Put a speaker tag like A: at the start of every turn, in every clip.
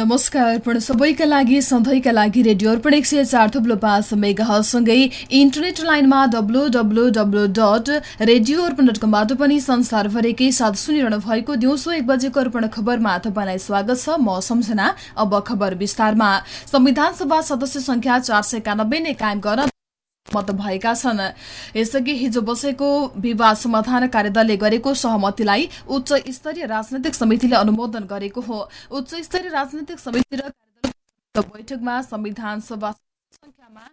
A: नमस्कार अर्पण सबैका लागि सधैँका लागि रेडियो अर्पण एक सय चार थुप्लो पाँच मेगासँगै इन्टरनेट लाइनमा W W W dot radio Arpan dot कमबाट पनि संसारभरिकै साथ सुनिरहनु भएको दिउँसो एक बजेको अर्पण खबरमा तपाईँलाई स्वागत छ। म सम्झना अब खबर विस्तारमा। संविधान सभा सदस्य संख्या चार सय एकानब्बे नै कायम गर्न मत भएका छन्। यसअघि हिजो बसेको विवाद समाधान कार्यदलले गरेको सहमतिलाई उच्च स्तरीय राजनैतिक समितिले अनुमोदन गरेको हो। उच्च स्तरीय राजनैतिक समिति र बैठकमा संविधान सभा संख्यामा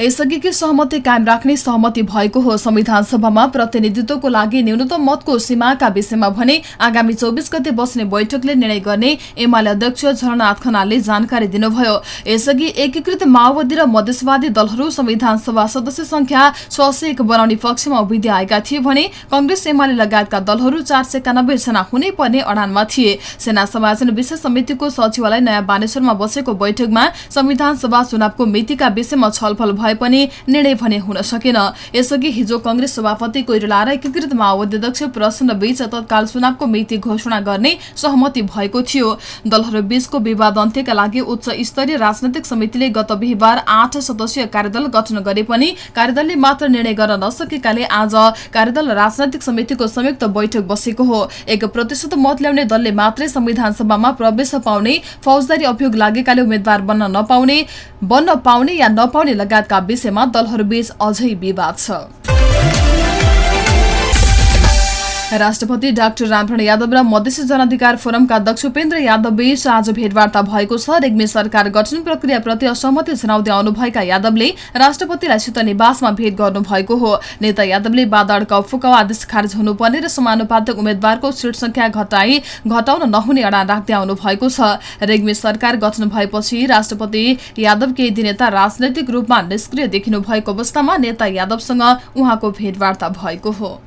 A: यसअघिकै सहमति कायम राख्ने सहमति भएको हो। संविधान सभामा प्रतिनिधित्वको लागि न्यूनतम मतको सीमाका विषयमा भने आगामी चौबिस गते बस्ने बैठकले निर्णय गर्ने एमाले अध्यक्ष झरनाथ खनालले जानकारी दिनुभयो। यसअघि एकीकृत माओवादी र मधेसवादी दलहरू संविधान सभा सदस्य संख्या छ सय एक बनाउने पक्षमा उभिँदै आएका थिए भने कंग्रेस एमाले लगायतका दलहरू चार सय एकानब्बे जना हुनै पर्ने अडानमा थिए। सेना समाजन विशेष समितिको सचिवालय नयाँ बानेश्वरमा बसेको बैठकमा संविधान सभा चुनावको मितिका विषयमा छलफल भए पनि निर्णय भने हुन सकेन। यसअघि हिजो कंग्रेस सभापति कोइराला र एकीकृत माओवादी अध्यक्ष प्रसन्न बीच तत्काल चुनावको मिति घोषणा गर्ने सहमति भएको थियो। दलहरू बीचको विवाद अन्त्यका लागि उच्च स्तरीय राजनैतिक समितिले गत बिहिबार आठ सदस्यीय कार्यदल गठन गरे पनि कार्यदलले मात्र निर्णय गर्न नसकेकाले आज कार्यदल राजनैतिक समितिको संयुक्त बैठक बसेको हो। एक प्रतिशत मत ल्याउने दलले मात्रै संविधान सभामा प्रवेश पाउने फौजदारी अभियोग लागेकाले उम्मेद्वार बन्न नपाउने बन्न पाउने या नपाउने लगायतका का विषयमा दलहरूबीच अझै विवाद छ। राष्ट्रपति डाक्टर रामप्रण यादव र मधेसी जनअधिकार फोरमका अध्यक्ष उपेन्द्र यादव बीच आज भेटवार्ता भएको छ। रेग्मी सरकार गठन प्रक्रियाप्रति असहमति जनाउँदै आउनुभएका यादवले राष्ट्रपतिलाई सित निवासमा भेट गर्नुभएको हो। नेता यादवले बादड़का फुकाउ आदेश खारेज हुनुपर्ने र समानुपातिक उम्मेद्वारको सिट संख्या घटाई घटाउन नहुने अडान राख्दै आउनु भएको छ। रेग्मी सरकार गठन भएपछि राष्ट्रपति यादव केही दिन यता राजनैतिक रूपमा निष्क्रिय देखिनु भएको अवस्थामा नेता यादवसँग उहाँको भेटवार्ता भएको हो।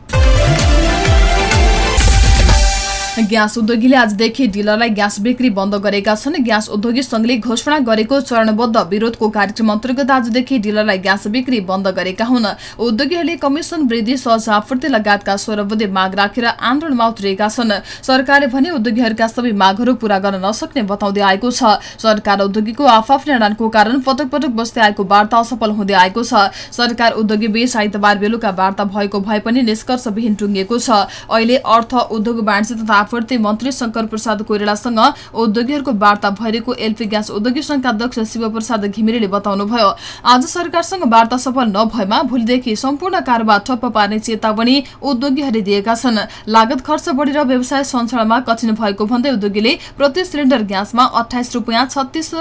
A: ग्यास उद्योगीले आजदेखि डिलरलाई ग्यास बिक्री बन्द गरेका छन्। ग्यास उद्योगी संघले घोषणा गरेको चरणबद्ध विरोधको कार्यक्रम अन्तर्गत आजदेखि डिलरलाई ग्यास बिक्री बन्द गरेका हुन्। उद्योगीहरूले कमिसन वृद्धि सहज आपूर्ति लगायतका स्वरबुद्धि माग राखेर आन्दोलनमा उत्रिएका छन्। सरकारले भने उद्योगीहरूका सबै मागहरू पूरा गर्न नसक्ने बताउँदै आएको छ। सरकार उद्योगीको आफआफ्नै अडानको कारण पटक पटक बस्दै आएको वार्ता असफल हुँदै आएको छ। सरकार उद्योगी बीच आइतबार बेलुका वार्ता भएको भए पनि निष्कर्षविहीन टुङ्गिएको छ। अहिले अर्थ उद्योग वाणिज्य तथा आपूर्ति मन्त्री शंकर प्रसाद कोइरालासँग उद्योगीहरूको वार्ता भइरहेको एलपी ग्यास उद्योगी संघका अध्यक्ष शिवप्रसाद घिमिरेले बताउनुभयो। आज सरकारसँग वार्ता सफल नभएमा भोलिदेखि सम्पूर्ण कारोबार ठप्प पार्ने चेतावनी उद्योगीहरूले दिएका छन्। लागत खर्च बढेर व्यवसाय सञ्चालनमा कठिन भएको भन्दै उद्योगीले प्रति सिलिन्डर ग्यासमा अठाइस रुपियाँ छत्तिस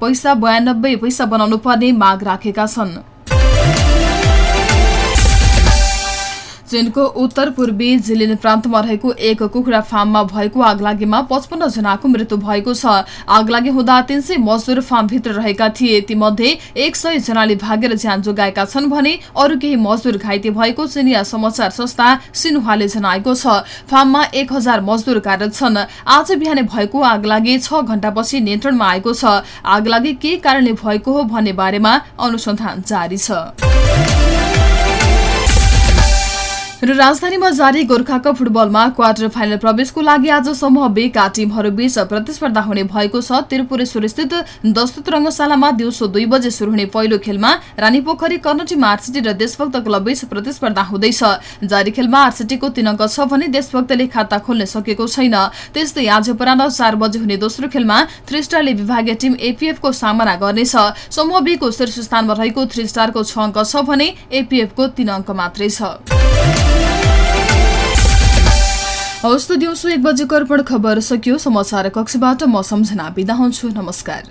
A: पैसा बयानब्बे पैसा बनाउनु पर्ने माग राखेका छन्। चीनको उत्तर पूर्वी जिलिन प्रान्तमा रहेको एक कुखुरा फार्ममा भएको आगलागीमा पचपन्न जनाको मृत्यु भएको छ। आगलागी हुँदा तीन सय मजदुर फार्मभित्र रहेका थिए। तीमध्ये एक सय जनाले भागेर ज्यान जोगाएका छन् भने अरू केही मजदुर घाइते भएको चिनिया समाचार संस्था सिन्हुवाले जनाएको छ। फार्ममा एक हजार मजदुर कार्यरत छन्। आज बिहानै भएको आगलागी छ घण्टापछि नियन्त्रणमा आएको छ। आगलागी के कारणले भएको हो भन्ने बारेमा अनुसन्धान जारी छ। र राजधानीमा जारी गोर्खा कप फुटबलमा क्वार्टर फाइनल प्रवेशको लागि आज समूह बेका टिमहरूबीच प्रतिस्पर्धा हुने भएको छ। त्रिपुरेश्वर स्थित दस्तुत रङ्गशालामा दिउँसो दुई बजे शुरू हुने पहिलो खेलमा रानीपोखरी कर्णटिम आरसिटी र देशभक्त क्लबबीच प्रतिस्पर्धा हुँदैछ। जारी खेलमा आरसिटीको तीन अङ्क छ भने देशभक्तले खाता खोल्न सकेको छैन। त्यस्तै आज अपराह चार बजे हुने दोस्रो खेलमा थ्री स्टारले विभागीय टिम एपीएफको सामना गर्नेछ। समूह बीको शीर्ष स्थानमा रहेको थ्री स्टारको छ अङ्क छ भने एपीएफको तीन अङ्क मात्रै छ। हवस् त दिउँसो एक बजेको अर्पण खबर सकियो समाचार कक्षबाट। म सम्झना बिदा हुन्छु। नमस्कार।